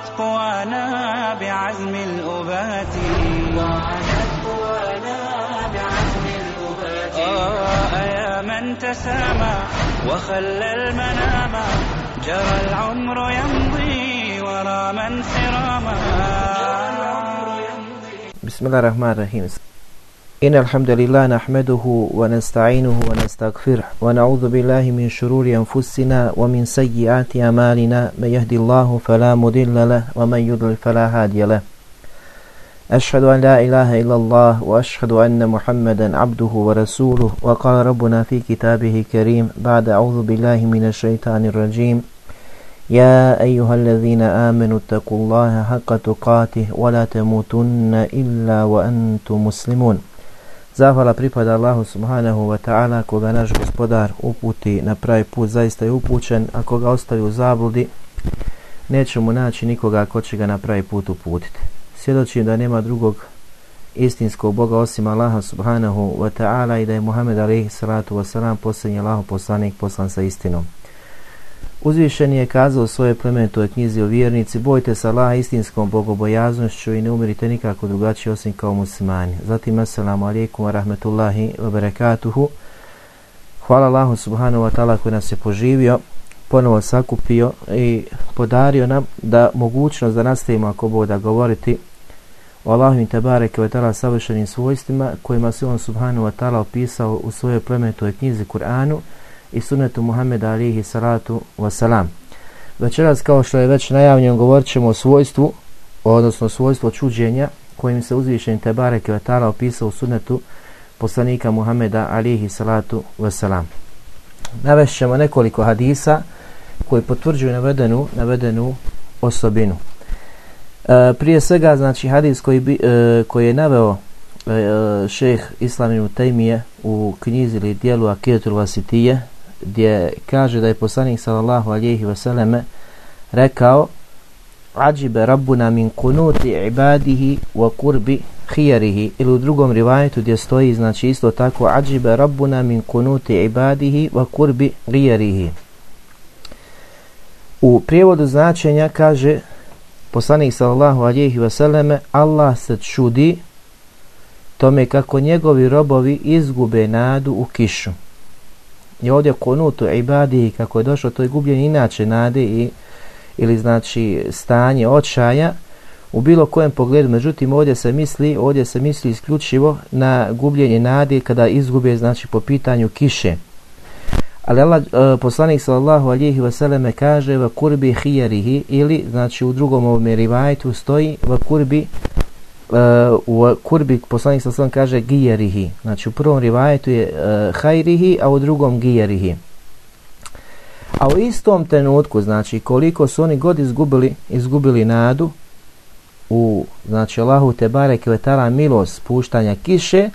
وعادت قوانا بعزم الأبات. وعادت قوانا بعزم الأبات. آه يا من تسامى وخلى المنام. جرى العمر يمضي ورا من سراما بسم الله الرحمن الرحيم. إن الحمد لله نحمده ونستعينه ونستغفره ونعوذ بالله من شرور أنفسنا ومن سيئات أمالنا من يهدي الله فلا مضل له ومن يضلل فلا هادي له. أشهد أن لا إله إلا الله وأشهد أن محمدا عبده ورسوله. وقال ربنا في كتابه كريم بعد أعوذ بالله من الشيطان الرجيم. يا أيها الذين آمنوا اتقوا الله حق تقاته ولا تموتن إلا وأنتم مسلمون. Zahvala pripada Allahu subhanahu wa ta'ala koga naš gospodar uputi na pravi put zaista je upućen, a koga ostavi u zabludi neće mu naći nikoga ko će ga na pravi put uputiti. Svjedočim da nema drugog istinskog Boga osim Allaha subhanahu wa ta'ala i da je Muhammed alaihi salatu wa salam posljednji Allahu poslanik poslan sa istinom. Uzvišen je kazao svoje plemenitoj knjizi o vjernici, bojte se Allah istinskom bogobojaznošću i ne umirite nikako drugačije osim kao muslimani. Zatim, assalamu alaikum wa rahmetullahi wa barakatuhu. Hvala Allahu subhanahu wa ta'ala koji nas je poživio, ponovo sakupio i podario nam da mogućnost da nastavimo ako boda govoriti o Allahim tebareke wa ta'ala savršenim svojstvima kojima se on subhanahu wa ta'ala opisao u svojoj plemenitoj knjizi Kur'anu i sunetu Muhammeda alihi salatu wasalam. Večeras, kao što je već najavljeno, govorit ćemo o svojstvu, odnosno svojstvo čuđenja, kojim se uzvišen Tebare Kvetala opisao u sunetu poslanika Muhammeda alihi salatu wasalam. Navešćemo nekoliko hadisa koji potvrđuju navedenu, navedenu osobinu. E, prije svega, znači, hadis koji, bi, e, koji je naveo e, e šeh Islaminu Tejmije u knjizi ili dijelu Akijetul Vasitije, gdje kaže da je poslanik sallallahu alejhi ve selleme rekao ajibe rabbuna min kunuti ibadihi wa qurbi khiyarihi ili u drugom rivajetu gdje stoji znači isto tako ajibe rabbuna min kunuti ibadihi wa qurbi khiyarihi u prijevodu značenja kaže poslanik sallallahu alejhi ve selleme Allah se čudi tome kako njegovi robovi izgube nadu u kišu je ovdje konutu ibadi kako je došlo to je gubljenje inače nade i ili znači stanje očaja u bilo kojem pogledu. Međutim ovdje se misli ovdje se misli isključivo na gubljenje nade kada izgube znači po pitanju kiše. Ali Allah, e, poslanik sallallahu alihi vseleme kaže va kurbi hijerihi ili znači u drugom ovom rivajtu stoji va kurbi u kurbi poslanik sa sam kaže gijerihi. Znači u prvom rivajetu je uh, hajrihi, a u drugom gijerihi. A u istom trenutku, znači koliko su oni god izgubili, izgubili nadu u, znači Allahu te barek vetara milost spuštanja kiše,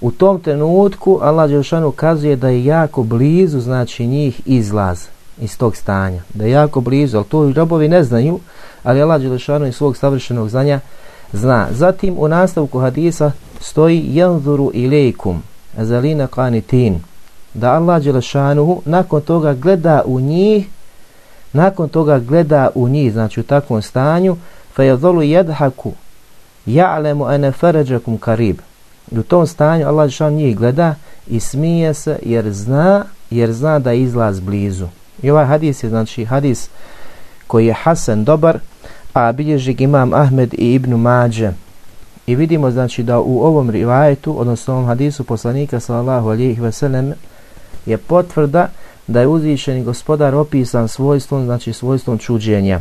u tom trenutku Allah Đelšanu ukazuje da je jako blizu, znači njih izlaz iz tog stanja. Da je jako blizu, ali to robovi ne znaju, ali Allah Đelšanu iz svog savršenog znanja zna. Zatim u nastavku hadisa stoji yanzuru ilejkum azalina qanitin da Allah Đelešanuhu nakon toga gleda u njih nakon toga gleda u njih znači u takvom stanju fa yadhulu yadhaku ya'lamu ene farajakum qarib u tom stanju Allah Đelešanuhu njih gleda i smije se jer zna jer zna da izlaz blizu. I ovaj hadis je znači hadis koji je hasan dobar a bilježi imam Ahmed i Ibnu Mađe. I vidimo znači da u ovom rivajetu, odnosno ovom hadisu poslanika sallallahu alijih veselem, je potvrda da je uzvišeni gospodar opisan svojstvom, znači svojstvom čuđenja.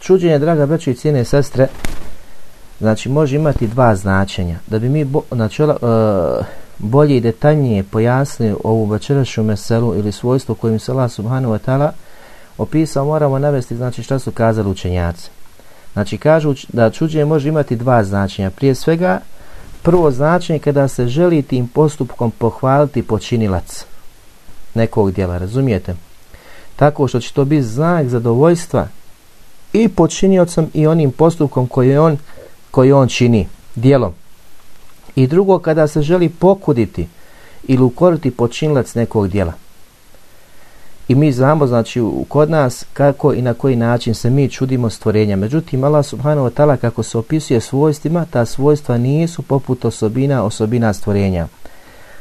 Čuđenje, draga braće i cijene sestre, znači može imati dva značenja. Da bi mi bo, znači, e, bolje i detaljnije pojasnili ovu večerašnju meselu ili svojstvo kojim se Allah subhanahu wa ta'ala opisao, moramo navesti znači šta su kazali učenjaci. Znači kažu da čuđenje može imati dva značenja. Prije svega, prvo značenje kada se želi tim postupkom pohvaliti počinilac nekog djela, razumijete? Tako što će to biti znak zadovoljstva i počiniocom i onim postupkom koji on, koji on čini, dijelom. I drugo, kada se želi pokuditi ili ukoriti počinilac nekog dijela. I mi znamo, znači, kod nas kako i na koji način se mi čudimo stvorenja. Međutim, Allah subhanahu wa ta'ala kako se opisuje svojstvima, ta svojstva nisu poput osobina, osobina stvorenja.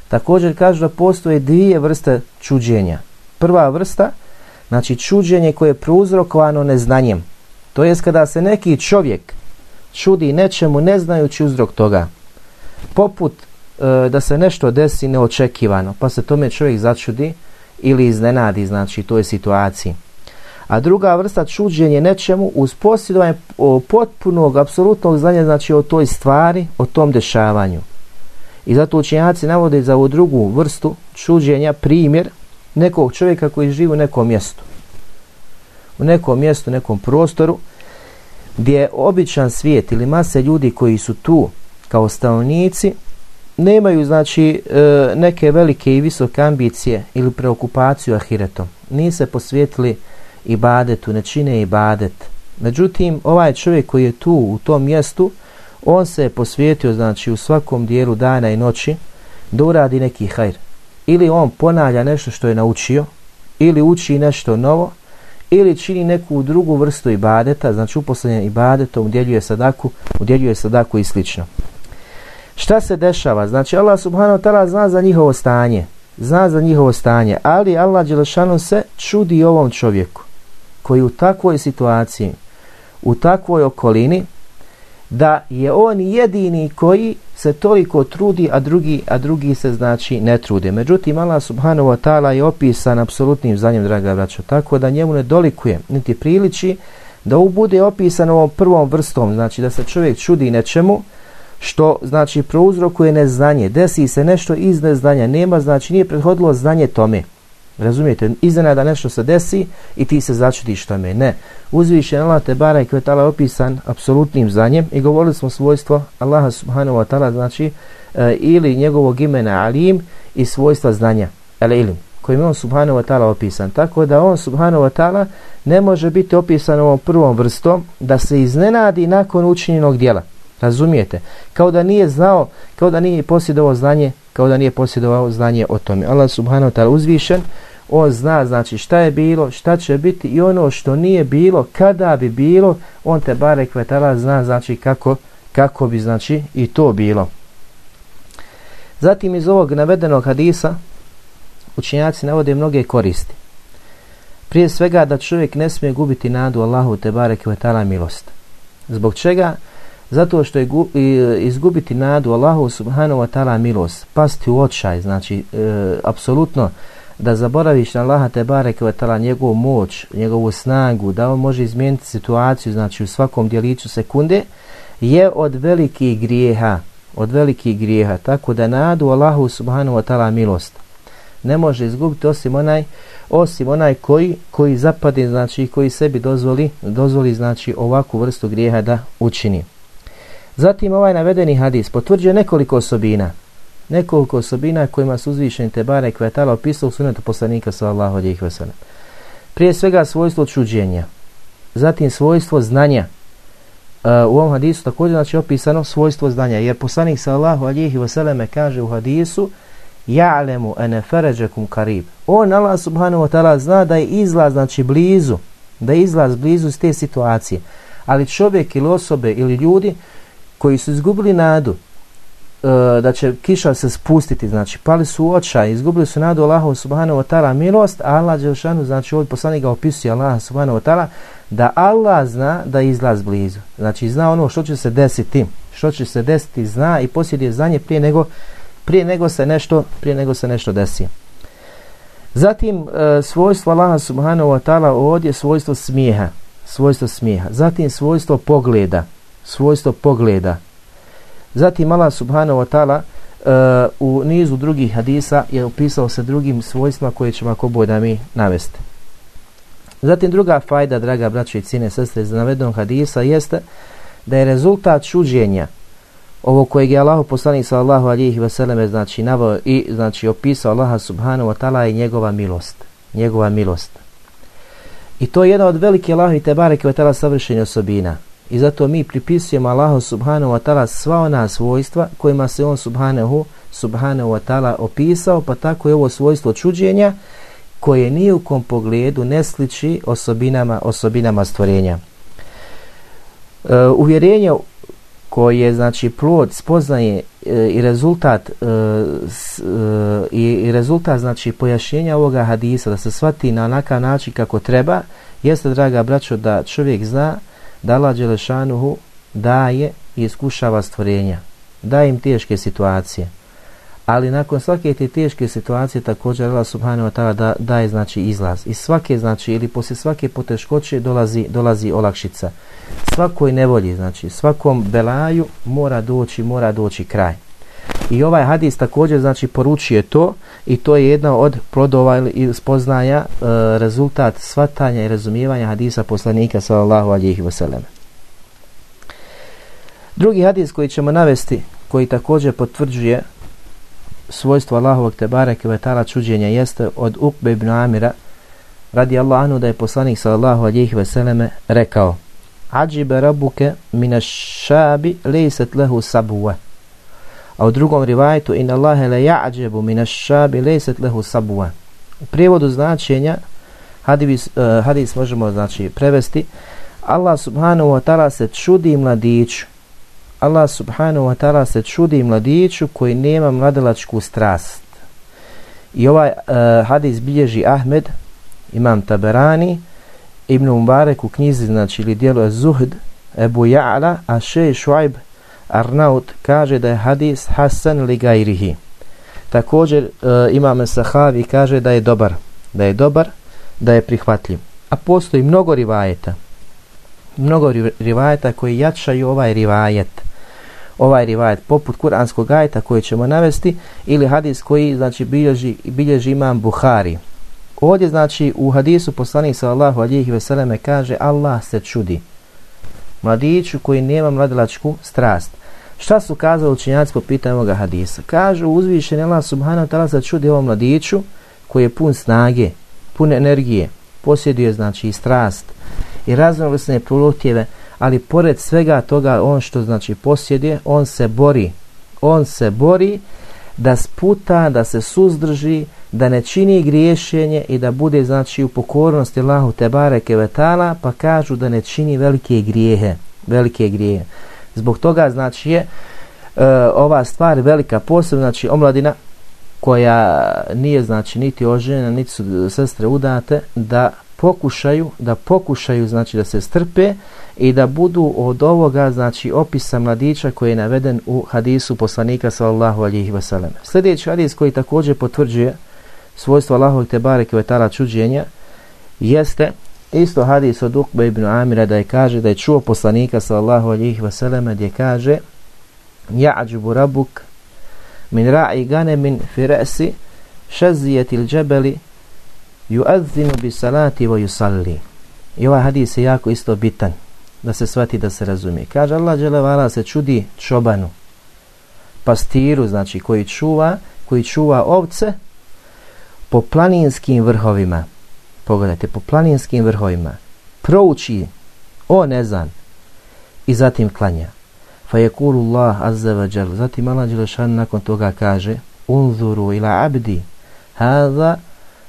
Također kažu da postoje dvije vrste čuđenja. Prva vrsta, znači čuđenje koje je prouzrokovano neznanjem. To jest kada se neki čovjek čudi nečemu ne znajući uzrok toga. Poput e, da se nešto desi neočekivano, pa se tome čovjek začudi, ili iznenadi, znači, toj situaciji. A druga vrsta čuđenje nečemu uz posjedovanje potpunog, apsolutnog znanja, znači o toj stvari, o tom dešavanju. I zato učenjaci navode za ovu drugu vrstu čuđenja primjer nekog čovjeka koji živi u nekom mjestu. U nekom mjestu, nekom prostoru, gdje je običan svijet ili mase ljudi koji su tu kao stanovnici, nemaju znači e, neke velike i visoke ambicije ili preokupaciju ahiretom. Nije se posvijetili ibadetu, ne čine ibadet. Međutim, ovaj čovjek koji je tu u tom mjestu, on se je posvijetio znači u svakom dijelu dana i noći da uradi neki hajr. Ili on ponavlja nešto što je naučio, ili uči nešto novo, ili čini neku drugu vrstu ibadeta, znači uposlenje ibadetom, udjeljuje sadaku, udjeljuje sadaku i slično. Šta se dešava? Znači Allah subhanahu ta'ala zna za njihovo stanje. Zna za njihovo stanje. Ali Allah Đelešanu se čudi ovom čovjeku koji u takvoj situaciji, u takvoj okolini, da je on jedini koji se toliko trudi, a drugi, a drugi se znači ne trude. Međutim, Allah subhanahu wa ta'ala je opisan apsolutnim zanjem, draga braćo, tako da njemu ne dolikuje, niti priliči da u bude opisan ovom prvom vrstom, znači da se čovjek čudi nečemu, što znači prouzrokuje neznanje, desi se nešto iz neznanja, nema znači nije prethodilo znanje tome. Razumijete, iznenada nešto se desi i ti se začutiš tome. Ne, uzvišen Allah te bara i kvetala opisan apsolutnim znanjem i govorili smo svojstvo Allaha subhanahu wa ta'ala znači e, ili njegovog imena alim i svojstva znanja, el ilim kojim on subhanahu wa ta'ala opisan. Tako da on subhanahu wa ta'ala ne može biti opisan ovom prvom vrstom da se iznenadi nakon učinjenog dijela. Razumijete? Kao da nije znao, kao da nije posjedovao znanje, kao da nije posjedovao znanje o tome. Allah subhanahu wa ta'ala uzvišen, on zna znači šta je bilo, šta će biti i ono što nije bilo, kada bi bilo, on te bare kvetala zna znači kako, kako bi znači i to bilo. Zatim iz ovog navedenog hadisa učinjaci navode mnoge koristi. Prije svega da čovjek ne smije gubiti nadu Allahu te bare kvetala milost. Zbog čega? Zato što je izgubiti nadu Allahu subhanahu wa ta'ala milost, pasti u očaj, znači e, apsolutno da zaboraviš na Allaha te bareke wa ta'ala njegovu moć, njegovu snagu, da on može izmijeniti situaciju, znači u svakom djeliću sekunde, je od velikih grijeha, od velikih grijeha, tako da nadu Allahu subhanahu wa ta'ala milost ne može izgubiti osim onaj osim onaj koji koji zapade znači koji sebi dozvoli dozvoli znači ovakvu vrstu grijeha da učini. Zatim ovaj navedeni hadis potvrđuje nekoliko osobina. Nekoliko osobina kojima su uzvišeni Tebare Kvetala opisao sunetu poslanika sallahu alijih sellem. Prije svega svojstvo čuđenja. Zatim svojstvo znanja. Uh, u ovom hadisu također znači opisano svojstvo znanja. Jer poslanik sallahu alijih selleme kaže u hadisu Ja'lemu ene feređekum karib. On Allah subhanahu wa ta'ala zna da je izlaz znači blizu. Da je izlaz blizu iz te situacije. Ali čovjek ili osobe ili ljudi koji su izgubili nadu e, da će kiša se spustiti, znači pali su u očaj, izgubili su nadu Allahu subhanahu wa ta'ala milost, a Allah Đelšanu, znači ovdje poslanik ga opisuje Allah subhanahu wa ta'ala, da Allah zna da je izlaz blizu. Znači zna ono što će se desiti, što će se desiti, zna i posjeduje znanje prije nego, prije nego se nešto prije nego se nešto desi. Zatim e, svojstvo Allaha subhanahu wa ta'ala ovdje svojstvo smijeha, svojstvo smijeha. Zatim svojstvo pogleda, svojstvo pogleda. Zatim Allah subhanahu wa ta'ala uh, u nizu drugih hadisa je opisao se drugim svojstvima koje ćemo ako bude da mi navesti. Zatim druga fajda, draga braće i cine sestre, iz navedenog hadisa jeste da je rezultat čuđenja ovo kojeg je Allah poslanik sallallahu alihi vseleme znači navao i znači opisao Allaha subhanahu wa ta'ala je njegova milost. Njegova milost. I to je jedna od velike Allahovi te bareke koja je savršenja osobina. I zato mi pripisujemo Allahu subhanahu wa ta'ala sva ona svojstva kojima se on subhanahu, subhanahu wa ta'ala opisao, pa tako je ovo svojstvo čuđenja koje nije u kom pogledu ne sliči osobinama, osobinama stvorenja. E, uvjerenje koje znači plod spoznaje e, i rezultat e, s, e, i rezultat znači pojašnjenja ovoga hadisa da se svati na onakav način kako treba jeste draga braćo da čovjek zna da Allah Đelešanuhu daje i iskušava stvorenja. Daje im teške situacije. Ali nakon svake te teške situacije također Allah subhanahu wa ta'ala da, daje znači izlaz. I svake znači ili poslije svake poteškoće dolazi, dolazi olakšica. Svakoj nevolji znači svakom belaju mora doći mora doći kraj i ovaj hadis također znači poručuje to i to je jedna od plodova ili spoznaja e, rezultat svatanja i razumijevanja hadisa poslanika sallallahu alihi wasallam. Drugi hadis koji ćemo navesti koji također potvrđuje svojstvo Allahovog tebara kvetala čuđenja jeste od Ukbe ibn Amira radi Allah anu da je poslanik sallallahu alihi veseleme rekao Ađibe rabuke mina šabi lejset lehu sabuve a u drugom rivajetu in Allahe le ja'đebu mina šabi lejset lehu sabuve u prijevodu značenja hadis, uh, hadis možemo znači prevesti. Allah subhanahu wa ta'ala se čudi mladiću. Allah subhanahu wa ta'ala se čudi mladiću koji nema mladelačku strast. I ovaj uh, hadis bilježi Ahmed, imam Taberani, Ibn Mubarek u knjizi, znači ili dijelu je Zuhd, Ebu Ja'la, a še Šuajb Arnaut kaže da je hadis Hasan li gajrihi. Također uh, imam Sahavi kaže da je dobar, da je dobar, da je prihvatljiv. A postoji mnogo rivajeta, mnogo rivajeta koji jačaju ovaj rivajet ovaj rivajet poput kuranskog ajeta koji ćemo navesti ili hadis koji znači bilježi, bilježi imam Buhari ovdje znači u hadisu poslanik sallallahu alihi veseleme kaže Allah se čudi mladiću koji nema mladilačku strast šta su kazali učinjaci po pitanju ovoga hadisa kažu uzvišen Allah subhanahu ta'ala se čudi ovom mladiću koji je pun snage pun energije posjeduje znači i strast i raznovrsne prolutjeve ali pored svega toga on što znači posjeduje, on se bori. On se bori da sputa, da se suzdrži, da ne čini griješenje i da bude znači u pokornosti Allahu Tebare Kevetala, pa kažu da ne čini velike grijehe, velike grijehe. Zbog toga znači je e, ova stvar velika posebno, znači omladina koja nije znači niti oženjena, niti su sestre udate, da pokušaju, da pokušaju znači da se strpe, i da budu od ovoga znači opisa mladića koji je naveden u hadisu poslanika sallallahu alejhi ve sellem. Sljedeći hadis koji također potvrđuje svojstvo Allahovog te bareke vetala čuđenja jeste isto hadis od Ukbe ibn Amira da je kaže da je čuo poslanika sallallahu alihi vseleme gdje kaže Ja'đubu rabuk min ra'i gane min firesi šazijetil džebeli juadzinu bi salati vo yusalli. I ovaj hadis je jako isto bitan da se svati da se razumije. Kaže Allah dželevala se čudi čobanu, pastiru, znači koji čuva, koji čuva ovce po planinskim vrhovima. Pogledajte, po planinskim vrhovima. Prouči o nezan i zatim klanja. Fa je kulu Allah azza wa jal. Zatim Allah Đelešan nakon toga kaže unzuru ila abdi hada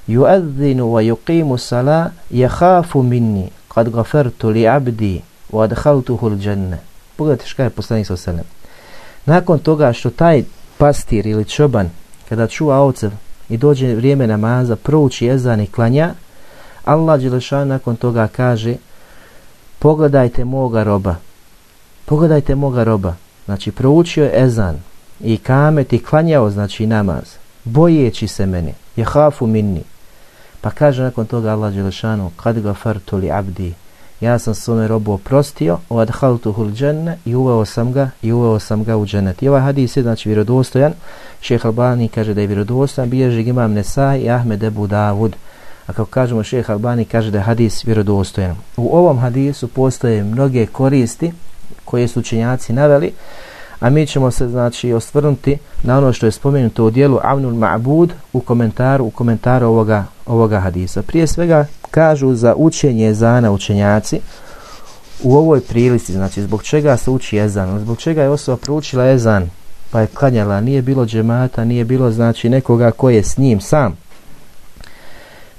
yuadzinu wa yuqimu sala yakhafu minni Kad gafertu li abdi wa adhaltuhu al-janna. Pogledajte šta je poslanik sa selem. Nakon toga što taj pastir ili čoban kada čuva ovce i dođe vrijeme namaza, prouči ezan i klanja, Allah Đelešan nakon toga kaže pogledajte moga roba. Pogledajte moga roba. Znači proučio je ezan i kamet i klanjao znači namaz. Bojeći se meni. Je hafu minni. Pa kaže nakon toga Allah Đelešanu kad gafartu li abdi ja sam svome robu oprostio, o adhaltuhul dženne i uveo sam ga i uveo sam ga u džennet. I ovaj hadis je znači vjerodostojan. Šeha Albani kaže da je vjerodostojan, bilježi imam Nesaj i Ahmed Ebu Davud. a kako kažemo šeha Albani kaže da je hadis vjerodostojan. U ovom hadisu postoje mnoge koristi koje su učenjaci naveli, a mi ćemo se znači osvrnuti na ono što je spomenuto u dijelu Avnul Ma'bud u komentaru u komentaru ovoga, ovoga hadisa. Prije svega kažu za učenje ezana učenjaci u ovoj prilici, znači zbog čega se uči ezan, zbog čega je osoba proučila ezan, pa je klanjala, nije bilo džemata, nije bilo znači nekoga ko je s njim sam.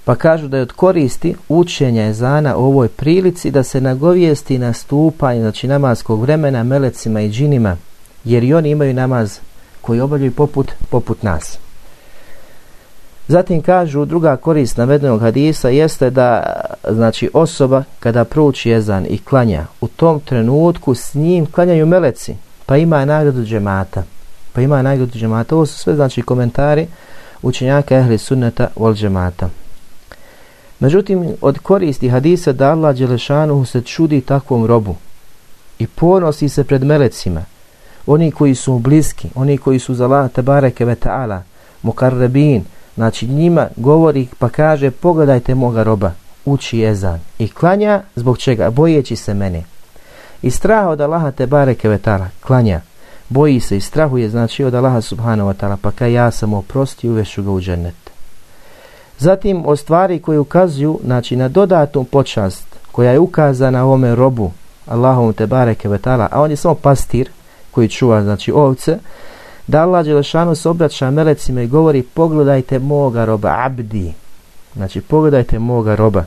Pa kažu da je od koristi učenja ezana u ovoj prilici da se nagovijesti nastupanje znači namaskog vremena melecima i džinima, jer i oni imaju namaz koji obavljaju poput, poput nas. Zatim kažu druga korist navedenog hadisa jeste da znači osoba kada prouči jezan i klanja u tom trenutku s njim klanjaju meleci pa ima nagradu džemata. Pa ima nagradu džemata. Ovo su sve znači komentari učenjaka ehli sunneta vol džemata. Međutim od koristi hadisa da Allah Đelešanu se čudi takvom robu i ponosi se pred melecima. Oni koji su bliski oni koji su za Allah tabareke ve ta'ala mukarrabin Znači njima govori pa kaže pogledajte moga roba, uči ezan i klanja zbog čega? Bojeći se mene. I strah od Allaha te bareke vetara, klanja, boji se i strahuje znači od Allaha subhanahu wa ta'ala, pa kaj ja sam oprosti uvešu ga u džennet. Zatim o stvari koje ukazuju znači, na dodatnu počast koja je ukazana ovome robu Allahom te bareke vetara, a on je samo pastir koji čuva znači ovce, da Allah Đelešanu se obraća melecima i govori pogledajte moga roba, abdi. Znači pogledajte moga roba.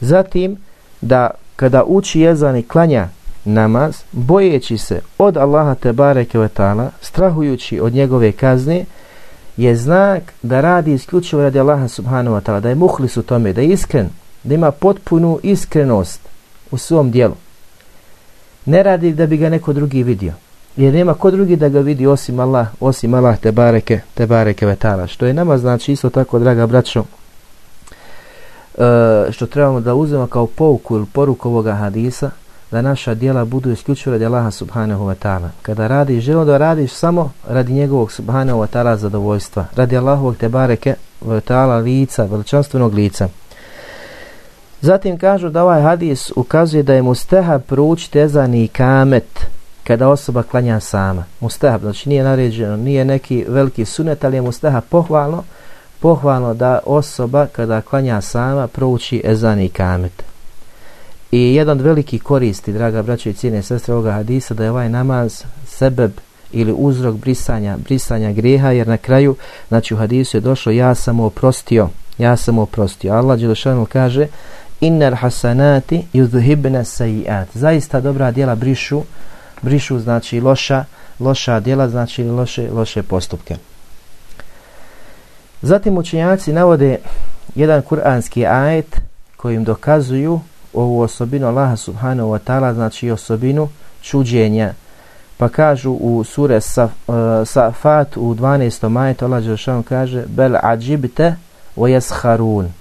Zatim da kada uči jezan i klanja namaz, bojeći se od Allaha Tebare Kvetala, strahujući od njegove kazne, je znak da radi isključivo radi Allaha Subhanahu Wa Ta'ala, da je muhlis u tome, da je iskren, da ima potpunu iskrenost u svom dijelu. Ne radi da bi ga neko drugi vidio jer nema ko drugi da ga vidi osim Allah, osim Allah te bareke, te bareke vetala. Što je nama znači isto tako, draga braćo, e, što trebamo da uzmemo kao pouku ili poruku ovoga hadisa, da naša dijela budu isključivo radi Allaha subhanahu wa ta'ala. Kada radiš, želimo da radiš samo radi njegovog subhanahu wa ta'ala zadovoljstva, radi Allahovog te bareke wa ta'ala lica, veličanstvenog lica. Zatim kažu da ovaj hadis ukazuje da je mustehab proučiti ezan i kamet, kada osoba klanja sama. Mustahab, znači nije naređeno, nije neki veliki sunet, ali je mustahab pohvalno, pohvalno da osoba kada klanja sama prouči ezan i kamet. I jedan od veliki koristi, draga braća i cijene sestre ovoga hadisa, da je ovaj namaz sebeb ili uzrok brisanja, brisanja greha, jer na kraju, znači u hadisu je došlo, ja sam oprostio, ja sam oprostio. Allah Đelešanu kaže, inner hasanati yudhibna sayiat. Zaista dobra djela brišu brišu znači loša loša djela znači loše loše postupke. Zatim učenjaci navode jedan kuranski ajet kojim dokazuju ovu osobinu Allaha subhanahu wa ta'ala znači osobinu čuđenja. Pa kažu u sure Saf, uh, Safat u 12. ajetu Allah Đelšan kaže bel ađibte o jesharun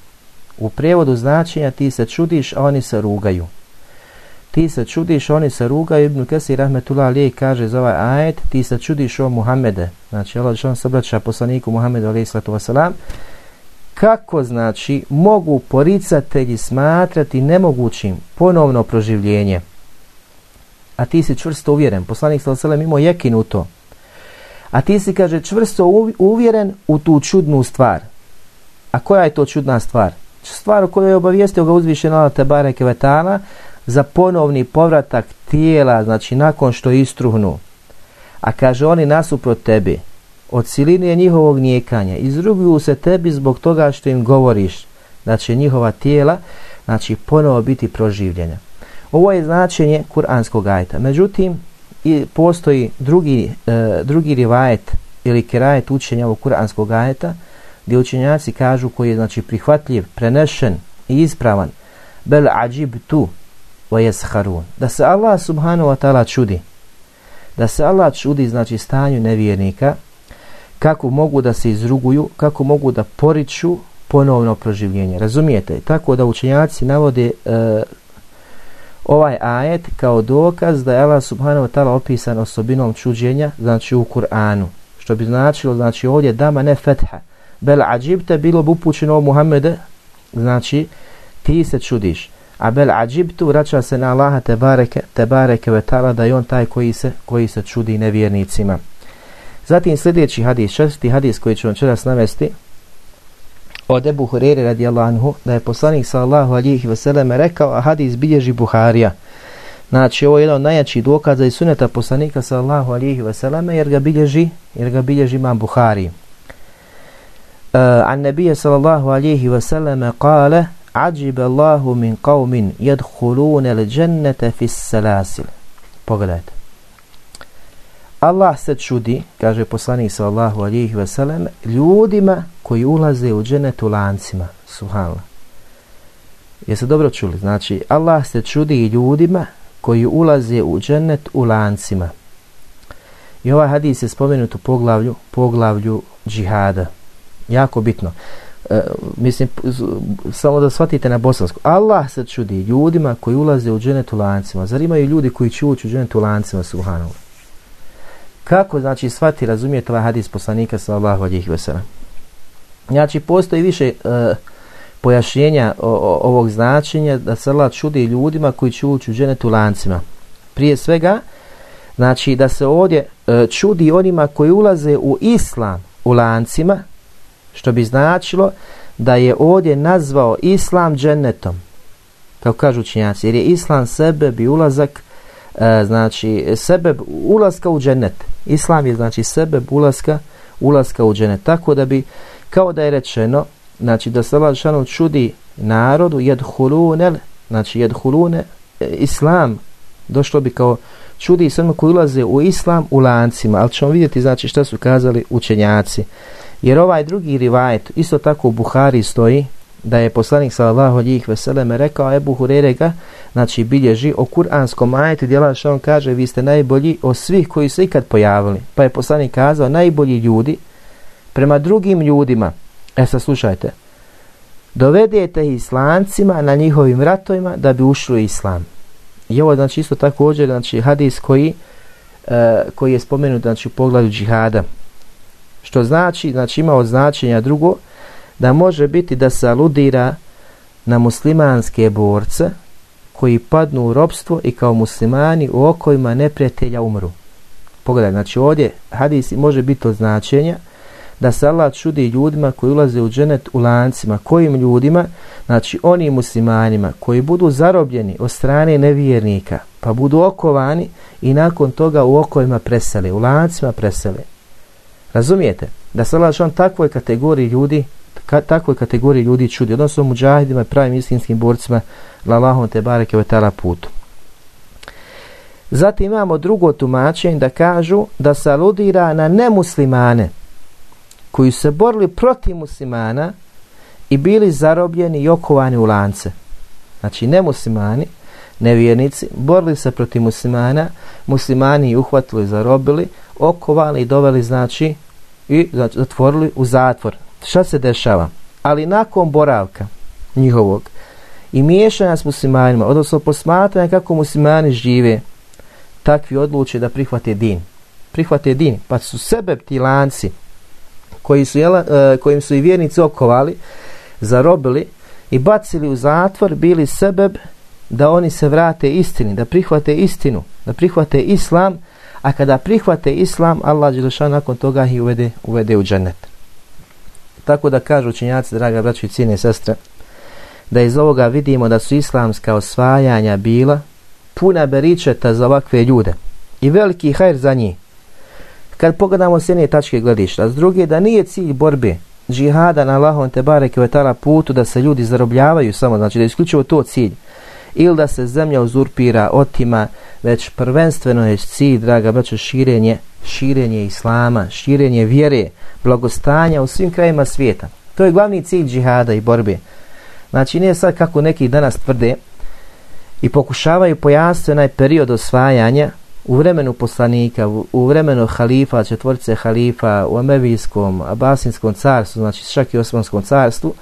u prevodu značenja ti se čudiš a oni se rugaju ti se čudiš, oni se rugaju, Ibn Kesir Rahmetullah Ali kaže za ovaj ajet, ti se čudiš o Muhammede, znači Allah Žešan se obraća poslaniku Muhammedu Ali Islatu Vasalam. kako znači mogu poricatelji smatrati nemogućim ponovno proživljenje, a ti si čvrsto uvjeren, poslanik Sallallahu Vasalam imao jekin u to, a ti si kaže čvrsto uvjeren u tu čudnu stvar, a koja je to čudna stvar? Stvar u kojoj je obavijestio ga uzvišen Allah Tebareke Vetana, za ponovni povratak tijela, znači nakon što istruhnu. A kaže oni nasuprot tebi, od siline njihovog nijekanja, izruguju se tebi zbog toga što im govoriš, da će njihova tijela, znači ponovo biti proživljena. Ovo je značenje kuranskog ajta. Međutim, i postoji drugi, e, drugi rivajet ili kirajet učenja ovog kuranskog ajta, gdje učenjaci kažu koji je znači prihvatljiv, prenešen i ispravan, bel ađib tu, وَيَسْحَرُونَ Da se Allah subhanahu wa ta'ala čudi. Da se Allah čudi znači stanju nevjernika kako mogu da se izruguju, kako mogu da poriču ponovno proživljenje. Razumijete? Tako da učenjaci navode e, ovaj ajet kao dokaz da je Allah subhanahu wa ta'ala opisan osobinom čuđenja, znači u Kur'anu. Što bi značilo, znači ovdje dama ne fetha. Bel ađibte bilo bi upućeno o Muhammede znači ti se čudiš a bel ađibtu vraća se na Allaha te bareke, te bareke vetala da je on taj koji se, koji se čudi nevjernicima zatim sljedeći hadis šesti hadis koji ću vam čeras navesti od Ebu Hurere radijallahu anhu da je poslanik sallallahu alihi vseleme rekao a hadis bilježi Buharija Znači, ovo je jedan od najjačih dokaza i suneta poslanika sallahu alihi vseleme, jer ga bilježi, jer ga bilježi imam Buhari. Uh, an nebije sallallahu alihi vseleme kale, Ađib Allahu min qavmin jedhulune li džennete fis salasil. Pogledajte. Allah se čudi, kaže poslanik sallahu alihi veselem, ljudima koji ulaze u dženetu lancima. Subhanallah. Jeste dobro čuli? Znači, Allah se čudi ljudima koji ulaze u džennet u lancima. I ovaj hadis je spomenut u poglavlju, poglavlju džihada. Jako bitno. E, mislim, samo da shvatite na bosansku. Allah se čudi ljudima koji ulaze u dženetu lancima. Zar imaju ljudi koji će ući u dženetu lancima, subhanahu? Kako, znači, shvati, razumijete ovaj hadis poslanika sallahu alijih vesela? Znači, postoji više... Uh, pojašnjenja o, o, ovog značenja da se Allah čudi ljudima koji će ući u dženetu lancima. Prije svega, znači da se ovdje e, čudi onima koji ulaze u islam u lancima, što bi značilo da je ovdje nazvao islam džennetom. kao kažu učinjaci, jer je islam sebe bi ulazak, e, znači sebe ulaska u džennet. Islam je znači sebe ulaska, ulaska u džennet. Tako da bi, kao da je rečeno, znači da se Allah šanu čudi narodu jedhulunel znači jedhulune e, islam, došlo bi kao čudi samo koji ulaze u islam u lancima, ali ćemo vidjeti znači šta su kazali učenjaci. Jer ovaj drugi rivajet, isto tako u Buhari stoji, da je poslanik sallallahu alejhi ve selleme rekao Ebu Hurerega, znači bilježi o kuranskom ajetu djela što on kaže vi ste najbolji od svih koji su ikad pojavili. Pa je poslanik kazao najbolji ljudi prema drugim ljudima E sad slušajte. Dovedete islancima na njihovim ratovima da bi ušli u islam. I ovo znači isto također znači hadis koji e, koji je spomenut znači u pogledu džihada. Što znači, znači ima od značenja drugo da može biti da se aludira na muslimanske borce koji padnu u robstvo i kao muslimani u okojima neprijatelja umru. Pogledaj, znači ovdje hadis može biti od značenja da se Allah čudi ljudima koji ulaze u dženet u lancima. Kojim ljudima? Znači onim muslimanima koji budu zarobljeni od strane nevjernika, pa budu okovani i nakon toga u okovima presele, u lancima presele. Razumijete? Da se Allah on takvoj kategoriji ljudi ka, takvoj kategoriji ljudi čudi, odnosno muđahidima i pravim istinskim borcima la Allahom te bareke ve tala putu. Zatim imamo drugo tumačenje da kažu da se aludira na nemuslimane, koji su se borili protiv muslimana i bili zarobljeni i okovani u lance. Znači nemuslimani nevjernici, borili se protiv muslimana, muslimani ih uhvatili, zarobili, okovali i doveli, znači, i zatvorili u zatvor. Šta se dešava? Ali nakon boravka njihovog i miješanja s muslimanima, odnosno posmatranja kako muslimani žive, takvi odluče da prihvate din. Prihvate din, pa su sebe ti lanci, koji su, jela, uh, kojim su i vjernici okovali, zarobili i bacili u zatvor, bili sebeb da oni se vrate istini, da prihvate istinu, da prihvate islam, a kada prihvate islam, Allah Đelešan nakon toga ih uvede, uvede u džennet. Tako da kažu učinjaci, draga braći i cijene sestre, da iz ovoga vidimo da su islamska osvajanja bila puna beričeta za ovakve ljude i veliki hajr za njih kad pogledamo s jedne tačke gledišta, s druge da nije cilj borbe džihada na Allahom te bareke vetala putu da se ljudi zarobljavaju samo, znači da je isključivo to cilj, ili da se zemlja uzurpira, otima, već prvenstveno je cilj, draga braćo, širenje, širenje islama, širenje vjere, blagostanja u svim krajima svijeta. To je glavni cilj džihada i borbe. Znači nije sad kako neki danas tvrde i pokušavaju pojasniti onaj period osvajanja, u vremenu poslanika, u vremenu halifa, četvorce halifa, u Amevijskom, Abasinskom carstvu, znači čak i Osmanskom carstvu,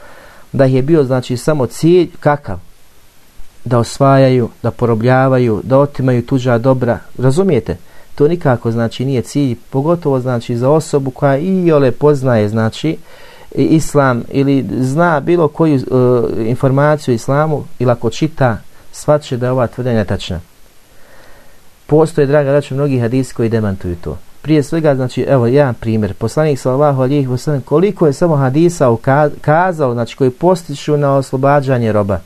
da je bio znači samo cilj kakav? Da osvajaju, da porobljavaju, da otimaju tuđa dobra. Razumijete? To nikako znači nije cilj, pogotovo znači za osobu koja i ole poznaje znači islam ili zna bilo koju uh, informaciju islamu ili ako čita, svat da je ova tvrdenja tačna. Postoje, draga račun, mnogi hadisi koji demantuju to. Prije svega, znači, evo, jedan primjer. Poslanik sallallahu alihi wasallam, koliko je samo hadisa ukazao, znači, koji postiču na oslobađanje roba.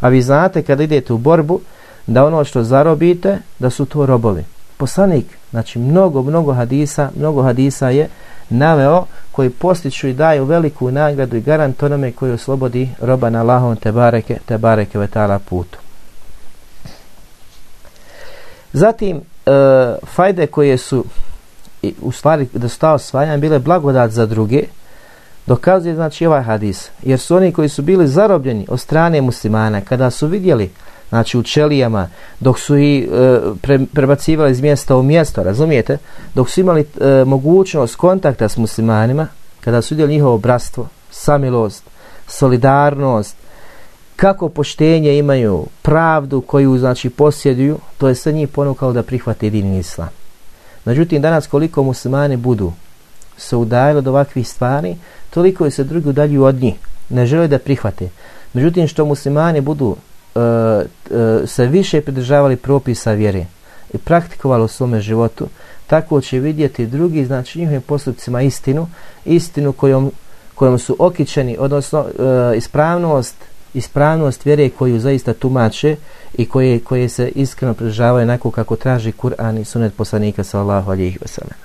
A vi znate, kada idete u borbu, da ono što zarobite, da su to robovi. Poslanik, znači, mnogo, mnogo hadisa, mnogo hadisa je naveo koji postiču i daju veliku nagradu i garant onome koji oslobodi roba na Allahom te bareke, te bareke vetala putu. Zatim, e, fajde koje su, i, u stvari, da su ta osvajanja bile blagodat za druge, dokazuje znači ovaj hadis. Jer su oni koji su bili zarobljeni od strane muslimana, kada su vidjeli, znači u čelijama, dok su i e, pre, prebacivali iz mjesta u mjesto, razumijete? Dok su imali e, mogućnost kontakta s muslimanima, kada su vidjeli njihovo bratstvo, samilost, solidarnost, kako poštenje imaju, pravdu koju znači posjeduju, to je sve njih ponukalo da prihvate jedini islam. Međutim, danas koliko muslimani budu se udajali od ovakvih stvari, toliko je se drugi udaljuju od njih, ne žele da prihvate. Međutim, što muslimani budu e, e, se više pridržavali propisa vjere i praktikovali u svome životu, tako će vidjeti drugi, znači njihovim postupcima istinu, istinu kojom, kojom su okičeni, odnosno e, ispravnost ispravnost vjere koju zaista tumače i koje, koje se iskreno pridržavaju onako kako traži Kur'an i sunet poslanika sallahu alihi wasallam.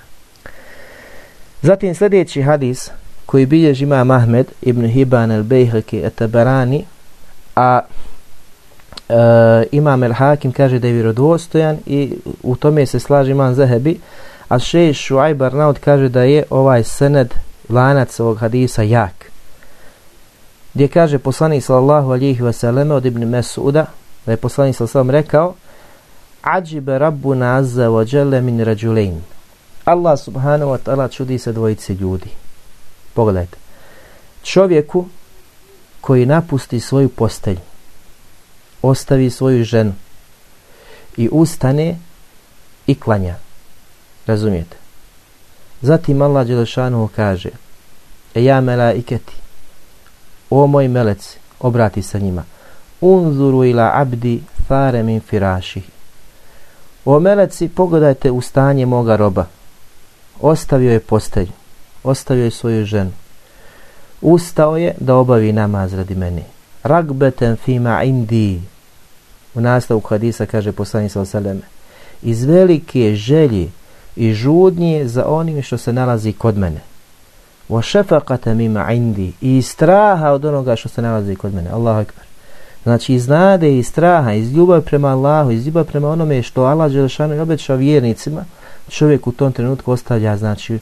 Zatim sljedeći hadis koji bilježi ima Mahmed ibn Hiban al-Bejhaki at-Tabarani, a e, imam al-Hakim kaže da je vjerodostojan i u tome se slaži imam Zahebi, a šeš Šuaj Barnaud kaže da je ovaj sened lanac ovog hadisa jak gdje kaže poslanik sallallahu alihi vseleme od Ibn Mesuda, da je poslanik sallallahu rekao, Ađibe rabbuna azza wa jalla min rađulein. Allah subhanahu wa ta'ala čudi se dvojice ljudi. Pogledajte. Čovjeku koji napusti svoju postelju, ostavi svoju ženu i ustane i klanja. Razumijete? Zatim Allah Đelešanu kaže E ja melaiketi O moj melec, obrati se njima. Unzuru ila abdi fare min firaši. O meleci, pogledajte u stanje moga roba. Ostavio je postelj. Ostavio je svoju ženu. Ustao je da obavi namaz radi meni. Ragbeten fima indi. U nastavu hadisa kaže poslani sa osaleme. Iz velike želji i žudnje za onim što se nalazi kod mene wa šefakata mima indi i straha od onoga što se nalazi kod mene Allahu ekber znači iz nade i straha iz ljubavi prema Allahu iz ljubav prema onome što Allah dželešanu obećao vjernicima čovjek u tom trenutku ostavlja znači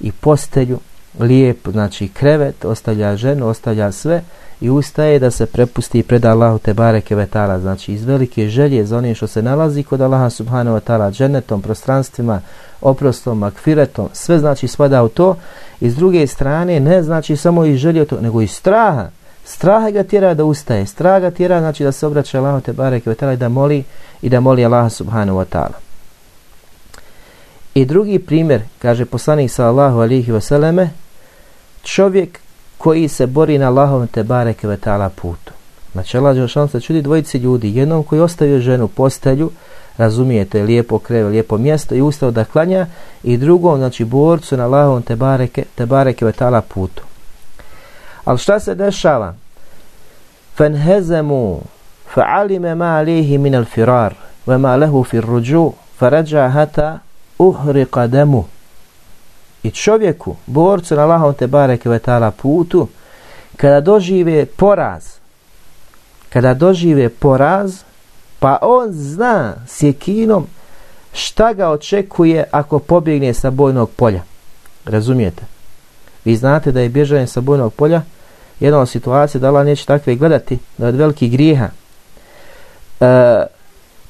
i postelju lijep znači krevet ostavlja ženu ostavlja sve i ustaje da se prepusti pred Allahu te bareke ve taala znači iz velike želje za onim što se nalazi kod Allaha subhanahu wa taala džennetom prostranstvima oprostom makfiretom sve znači spada u to. I s druge strane ne znači samo i želje to nego i straha. Straha ga tjera da ustaje straha ga tjera znači da se obraća Allahu te bareke ve taala i da moli i da moli Allaha subhanahu wa taala. I drugi primjer, kaže poslanik sa Allahu alihi vseleme, čovjek koji se bori na Allahovom ve ta'ala putu. Znači Allah Đelšanu se čudi dvojici ljudi, jednom koji ostavio ženu postelju, razumijete, lijepo kreve, lijepo mjesto i ustao da klanja, i drugom, znači borcu na Allahovom bareke ve ta'ala putu. Ali šta se dešava? Fenhezemu fa'alime ma alihi min al firar ve ma lehu fir ruđu fa hata uhri kademu i čovjeku, borcu na Allahom te barek i vetala putu, kada dožive poraz, kada dožive poraz, pa on zna s jekinom šta ga očekuje ako pobjegne sa bojnog polja. Razumijete? Vi znate da je bježanje sa bojnog polja jedna od situacija da Allah neće takve gledati, da od velikih grijeha. E,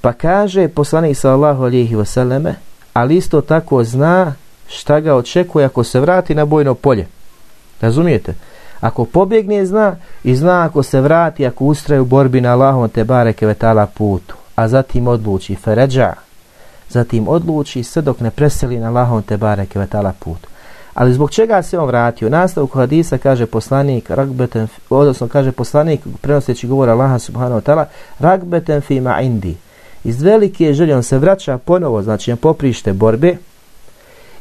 pa kaže poslanik sallahu alihi vseleme, ali isto tako zna šta ga očekuje ako se vrati na bojno polje. Razumijete? Ako pobjegne zna i zna ako se vrati, ako ustraje u borbi na Allahom te bareke vetala putu, a zatim odluči feređa, zatim odluči sve dok ne preseli na Allahom te bareke vetala putu. Ali zbog čega se on vratio? Nastavku hadisa kaže poslanik, ragbeten, odnosno kaže poslanik, prenoseći govor Allaha subhanahu wa ta'ala, ragbeten fima indi. Iz velike želje, on se vraća ponovo, znači na poprište borbe,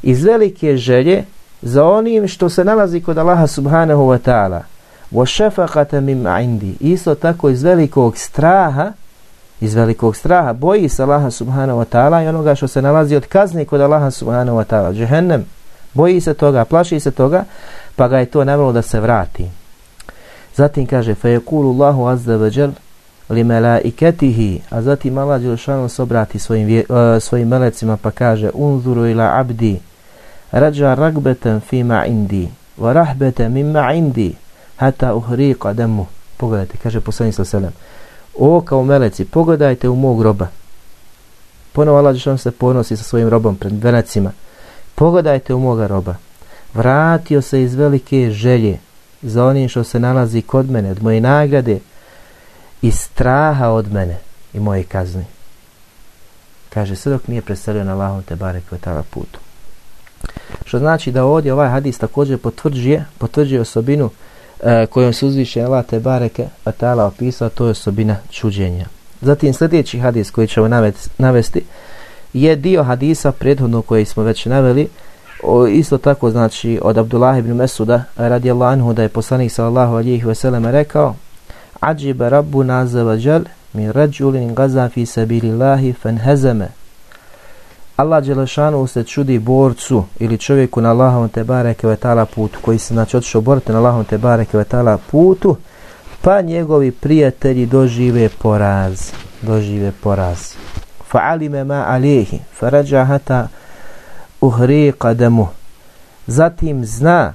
iz velike želje za onim što se nalazi kod Allaha subhanahu wa ta'ala. Wa مِمْ عِنْدِ indi. Isto tako iz velikog straha, iz velikog straha, boji se Allaha subhanahu wa ta'ala i onoga što se nalazi od kazni kod Allaha subhanahu wa ta'ala. Jehennem, boji se toga, plaši se toga, pa ga je to navjelo da se vrati. Zatim kaže, fa اللَّهُ Allahu azza wa li malaikatihi, a zatim Allah Đelešanu se obrati svojim, uh, svojim melecima pa kaže, unzuru ila abdi, rađa ragbeten fima indi, wa rahbeten mimma indi, hata uhriqa demu. Pogledajte, kaže poslanik sa selem. O kao meleci, pogledajte u mog roba. Ponovo Allah Đelešanu se ponosi sa svojim robom pred venecima. Pogledajte u moga roba. Vratio se iz velike želje za onim što se nalazi kod mene, od moje nagrade i straha od mene i moje kazne. Kaže, sve dok nije preselio na Allahom te bare kvetala putu. Što znači da ovdje ovaj hadis također potvrđuje, potvrđuje osobinu e, kojom se uzviše Allah te bareke kvetala opisao, to je osobina čuđenja. Zatim sljedeći hadis koji ćemo navesti, je dio hadisa prethodno koji smo već naveli o, isto tako znači od Abdullah ibn Mesuda radijallahu anhu da je poslanik sallallahu alihi wasallam rekao عجب ربنا عز وجل من رجل غزا في سبيل الله فانهزم Allah Đelešanu se čudi borcu ili čovjeku na Allahom te bareke vetala putu koji se znači otišao boriti na Allahom te bareke vetala putu pa njegovi prijatelji dožive poraz dožive poraz. Fa'alime ma alihi farađa hata uhri qadamu zatim zna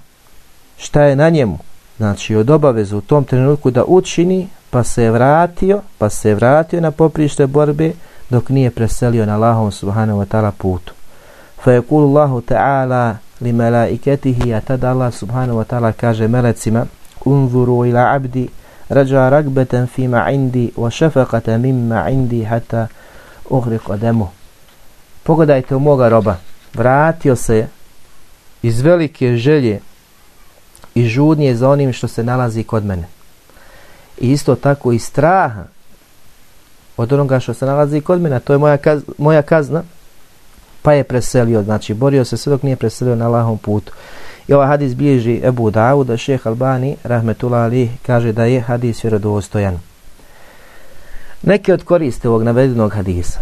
šta je na njemu znači od obaveze u tom trenutku da učini pa se je vratio pa se je vratio na poprište borbe dok nije preselio na Allahom subhanahu wa ta'ala putu fa je kulu Allahu ta'ala li melaiketihi a tada Allah subhanahu wa ta'ala kaže melecima unzuru ila abdi rađa ragbeten fima indi wa šefakata mimma indi hata uhriq ademu. Pogledajte u moga roba, vratio se iz velike želje i žudnje za onim što se nalazi kod mene. I isto tako i straha od onoga što se nalazi kod mene, to je moja, kaz, moja kazna, pa je preselio, znači borio se sve dok nije preselio na lahom putu. I ovaj hadis bilježi Ebu Dawuda, šeh Albani, rahmetullah ali, kaže da je hadis vjerodostojan. Neke od koriste ovog navedenog hadisa.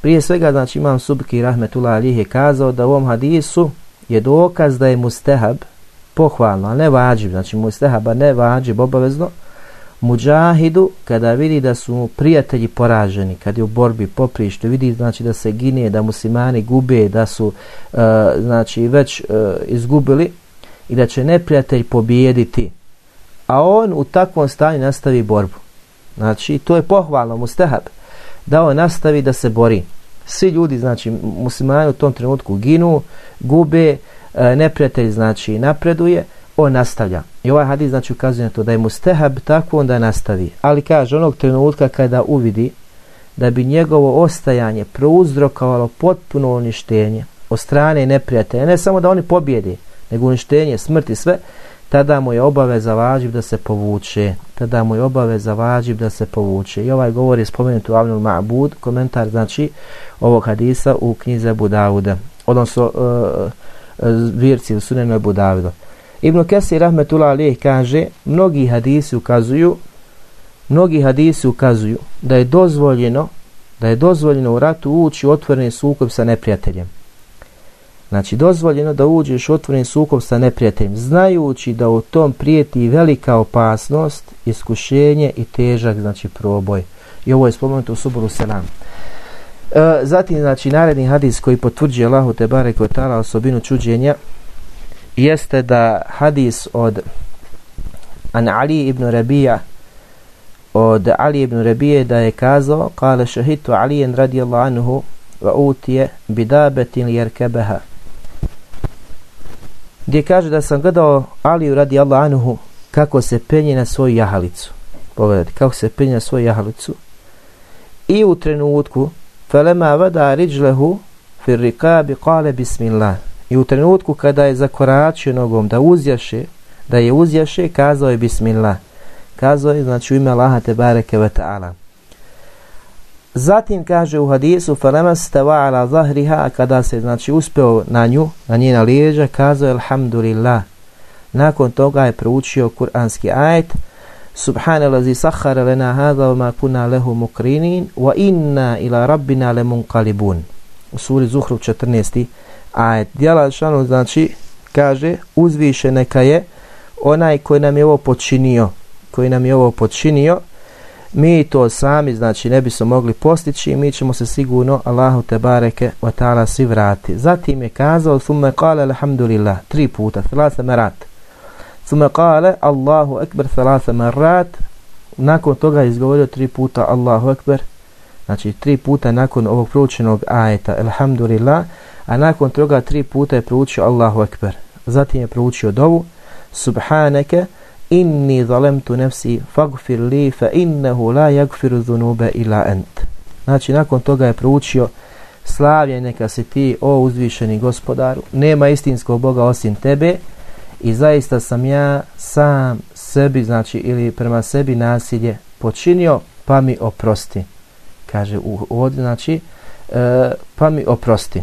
Prije svega, znači imam Subki Rahmetullah ali, je kazao da u ovom hadisu je dokaz da je mustehab pohvalno, a ne vađib, znači mustehaba ne vađib obavezno, muđahidu kada vidi da su mu prijatelji poraženi, kad je u borbi poprište, vidi znači da se gine, da muslimani gube, da su uh, znači već uh, izgubili i da će neprijatelj pobijediti, a on u takvom stanju nastavi borbu. Znači, to je pohvalno, mustahab, da on nastavi da se bori. Svi ljudi, znači, muslimani u tom trenutku ginu, gube, e, neprijatelj, znači, napreduje, on nastavlja. I ovaj hadis, znači, ukazuje na to da je mustehab tako onda nastavi. Ali kaže, onog trenutka kada uvidi da bi njegovo ostajanje prouzrokovalo potpuno uništenje od strane neprijatelja, ne samo da oni pobjede, nego uništenje, smrt i sve, tada mu je obaveza vađib da se povuče. Tada mu je obaveza vađib da se povuče. I ovaj govor je spomenut u Avnul Ma'bud, komentar znači ovog hadisa u knjize Budauda. Odnosno, uh, zbirci ili sunenu Budavuda. Ibn Kesir Rahmetullah Alijeh kaže, mnogi hadisi ukazuju, mnogi hadisi ukazuju da je dozvoljeno da je dozvoljeno u ratu ući u otvoreni sukob sa neprijateljem. Znači, dozvoljeno da uđeš u otvoren sukob sa neprijateljem, znajući da u tom prijeti velika opasnost, iskušenje i težak, znači, proboj. I ovo je spomenuto u Suboru Selam. E, zatim, znači, naredni hadis koji potvrđuje Allahu Tebare otala osobinu čuđenja, jeste da hadis od An Ali ibn Rabija, od Ali ibn Rabije da je kazao, kale šehitu Alijen radijallahu anhu, va utije bidabetin jerkebeha gdje kaže da sam gledao Aliju radi Allah anuhu kako se penje na svoju jahalicu. Pogledajte, kako se penje na svoju jahalicu. I u trenutku felema vada riđlehu fir rikabi kale bismillah. I u trenutku kada je zakoračio nogom da uzjaše, da je uzjaše, kazao je bismillah. Kazao je, znači u ime Allaha te bareke ve ta'ala. Zatim kaže u hadisu falamastava ala zahriha kada se znači uspeo na nju, na njena lijeđa, kazao je alhamdulillah. Nakon toga je proučio kuranski ajet Subhanallazi sahhara lana hadha wa ma kunna lahu mukrinin wa inna ila rabbina lamunqalibun. U suri Zuhru 14. ajet. Djela šanu znači kaže uzviše neka je onaj koji nam je ovo počinio, koji nam je ovo počinio mi to sami znači ne bismo mogli postići i mi ćemo se sigurno Allahu te bareke wa ta'ala svi vrati. Zatim je kazao summe kale alhamdulillah tri puta, thlasa marat. Thumme kale Allahu ekber salasa marat. Nakon toga je izgovorio tri puta Allahu ekber. Znači tri puta nakon ovog proučenog ajeta alhamdulillah. A nakon toga tri puta je proučio Allahu ekber. Zatim je proučio dovu Subhaneke inni zalemtu nefsi fagfir li fa innehu la jagfiru zunube ila ent. Znači, nakon toga je proučio Slavljen neka se ti, o uzvišeni gospodaru, nema istinskog Boga osim tebe i zaista sam ja sam sebi, znači, ili prema sebi nasilje počinio, pa mi oprosti. Kaže, u, ovdje, znači, e, pa mi oprosti.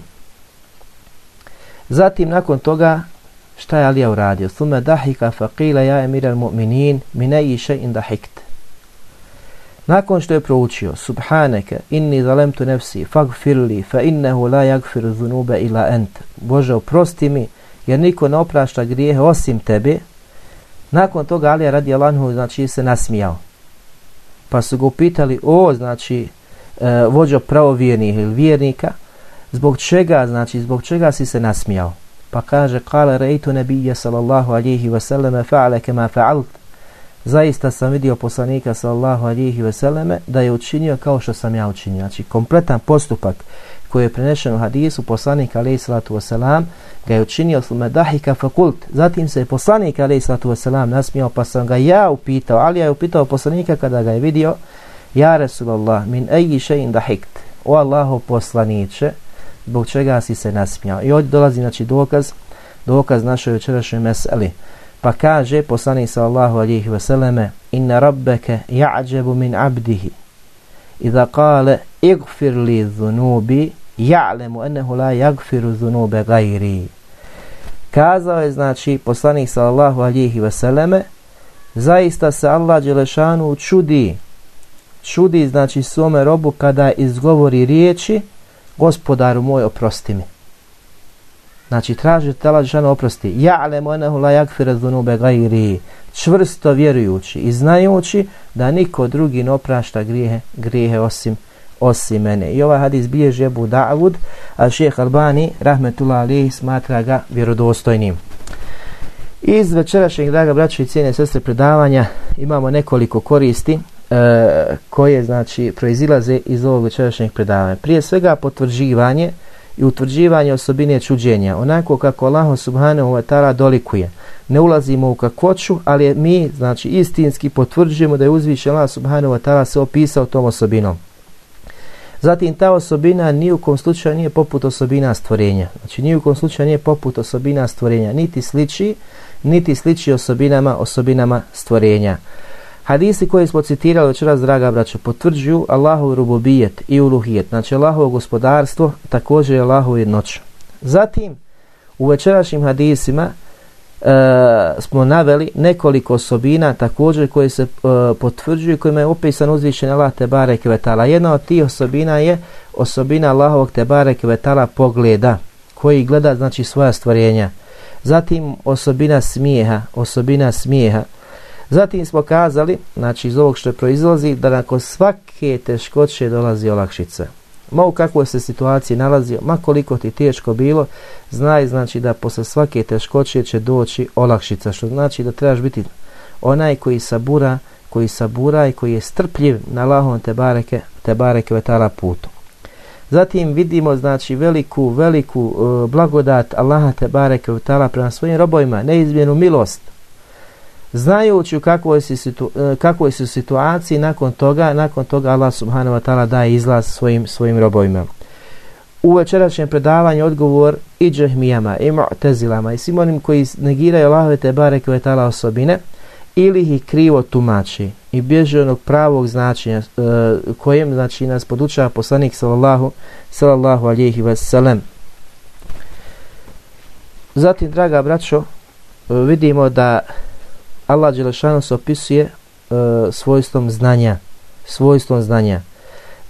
Zatim, nakon toga, šta je Alija uradio? Thume dahika faqila ja emir al mu'minin mineji še in dahikt. Nakon što je proučio Subhaneke inni zalemtu nefsi fagfirli fa innehu la jagfiru zunube ila ent. Bože oprosti mi jer niko ne oprašta grijehe osim tebe. Nakon toga Alija radi Alanhu znači se nasmijao. Pa su ga upitali o znači e, vođo pravovjernih ili vjernika zbog čega znači zbog čega si se nasmijao. Pa kaže, kala rejtu nebija sallallahu alihi wasallam fa'ale kema fa'alt. Zaista sam vidio poslanika sallallahu alihi veseleme da je učinio kao što sam ja učinio. Znači, kompletan postupak koji je prenešen u hadisu poslanika alihi salatu wasallam ga je učinio slume dahika fakult. Zatim se je poslanik alihi salatu wasallam nasmijao pa sam ga ja upitao. Ali ja je upitao poslanika kada ga je vidio Ja Resulallah, min eji šein dahikt. O Allaho poslaniće, zbog čega si se nasmijao. I ovdje dolazi znači dokaz, dokaz našoj večerašnjoj meseli. Pa kaže poslanik sallallahu alihi vseleme inna rabbeke ja'đebu min abdihi idha kale igfir li dhunubi ja'lemu ennehu la jagfiru zunube gajri. Kazao je znači poslanik sallallahu alihi vseleme zaista se Allah Đelešanu čudi čudi znači svome robu kada izgovori riječi gospodaru moj oprosti mi. Znači traži da Allah Žešanu oprosti. Ja'lemu enahu la yakfira dhunube gajri. Čvrsto vjerujući i znajući da niko drugi ne oprašta grijehe, grijehe osim osim mene. I ovaj hadis bilježi Ebu Da'ud, a šeheh Albani, rahmetullah alihi, smatra ga vjerodostojnim. Iz večerašnjeg, draga braća i cijene sestre predavanja, imamo nekoliko koristi e, koje znači proizilaze iz ovog večerašnjeg predavanja. Prije svega potvrđivanje i utvrđivanje osobine čuđenja, onako kako Allah subhanahu wa ta'ala dolikuje. Ne ulazimo u kakvoću, ali mi znači istinski potvrđujemo da je uzvišen Allah subhanahu wa ta'ala se opisao tom osobinom. Zatim ta osobina ni u kom slučaju nije poput osobina stvorenja. Znači ni u kom slučaju nije poput osobina stvorenja. Niti sliči, niti sliči osobinama, osobinama stvorenja. Hadisi koji smo citirali večeras, draga braćo, potvrđuju Allahov rububijet i uluhijet, znači Allahovo gospodarstvo, također je Allahov jednoću. Zatim, u večerašnjim hadisima e, smo naveli nekoliko osobina također koje se e, potvrđuju, kojima je opisan uzvišen Allah Tebare Kvetala. Jedna od tih osobina je osobina Allahovog Tebare Kvetala pogleda, koji gleda znači svoja stvorenja. Zatim osobina smijeha, osobina smijeha, Zatim smo kazali, znači iz ovog što je proizlazi, da nakon svake teškoće dolazi olakšica. Ma u kakvoj se situaciji nalazio, ma koliko ti teško bilo, znaj znači da posle svake teškoće će doći olakšica, što znači da trebaš biti onaj koji sabura, koji sabura i koji je strpljiv na lahom te bareke, te bareke vetala putu. Zatim vidimo znači veliku, veliku e, blagodat Allaha te bareke vetala prema svojim robovima, neizmjenu milost, znajući u kakvoj, si situ, e, kakvoj su situaciji nakon toga, nakon toga Allah subhanahu wa ta'ala daje izlaz svojim, svojim robovima. u večerašnjem predavanju odgovor i džehmijama, i mu'tezilama, i svim onim koji negiraju Allahove te barek vetala osobine, ili ih krivo tumači i bježe onog pravog značenja e, kojem znači nas podučava poslanik sallallahu sallallahu ve sellem zatim draga braćo e, vidimo da Allah Đelešanu se opisuje uh, svojstvom znanja svojstvom znanja.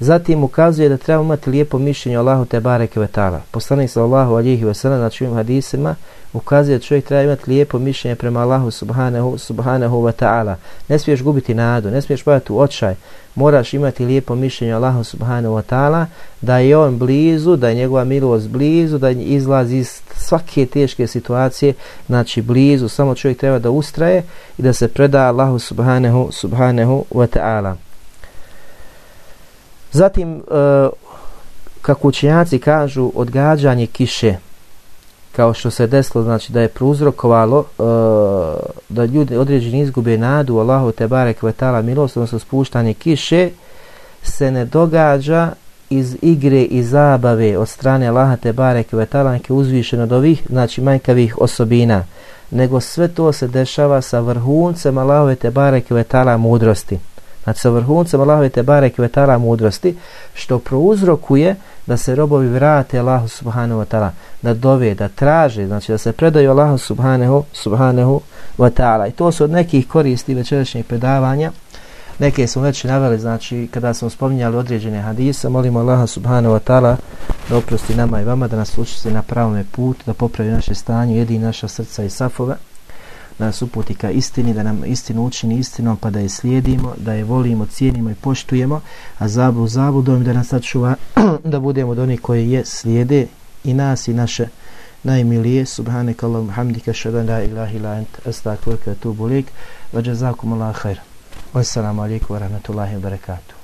Zatim ukazuje da treba imati lijepo mišljenje Allahu te bareke ve taala. Poslanik sallallahu alejhi ve sellem znači u hadisima ukazuje da čovjek treba imati lijepo mišljenje prema Allahu subhanahu subhanahu wa ta'ala. Ne smiješ gubiti nadu, ne smiješ padati u očaj. Moraš imati lijepo mišljenje Allahu subhanahu wa ta'ala da je on blizu, da je njegova milost blizu, da izlazi iz svake teške situacije, znači blizu. Samo čovjek treba da ustraje i da se preda Allahu subhanahu subhanahu wa ta'ala. Zatim, e, kako učenjaci kažu, odgađanje kiše, kao što se desilo, znači da je prouzrokovalo e, da ljudi određeni izgube nadu Allahu te barek vetala milost, odnosno spuštanje kiše, se ne događa iz igre i zabave od strane Allaha te barek vetala neke uzvišeno od ovih, znači manjkavih osobina, nego sve to se dešava sa vrhuncem Allahove te barek vetala mudrosti znači sa vrhuncem Allahove te barek mudrosti, što prouzrokuje da se robovi vrate Allahu subhanahu wa ta'ala, da dove, da traže, znači da se predaju Allahu subhanahu, subhanahu wa ta'ala. I to su od nekih koristi večerašnjih predavanja, neke smo već naveli, znači kada smo spominjali određene hadise, molimo Allaha subhanahu wa ta'ala da oprosti nama i vama, da nas učiti na pravome putu, da popravi naše stanje, jedini naša srca i safove, da nas uputi ka istini, da nam istinu učini istinom, pa da je slijedimo, da je volimo, cijenimo i poštujemo, a zablu zabludom da nas sačuva da budemo od onih koji je slijede i nas i naše najmilije. Subhanak Allahum hamdika šadan la ilaha ila ent astakvurka tu bulik. Vađa zakum Allah khair. Wassalamu alaikum wa rahmatullahi wa barakatuh.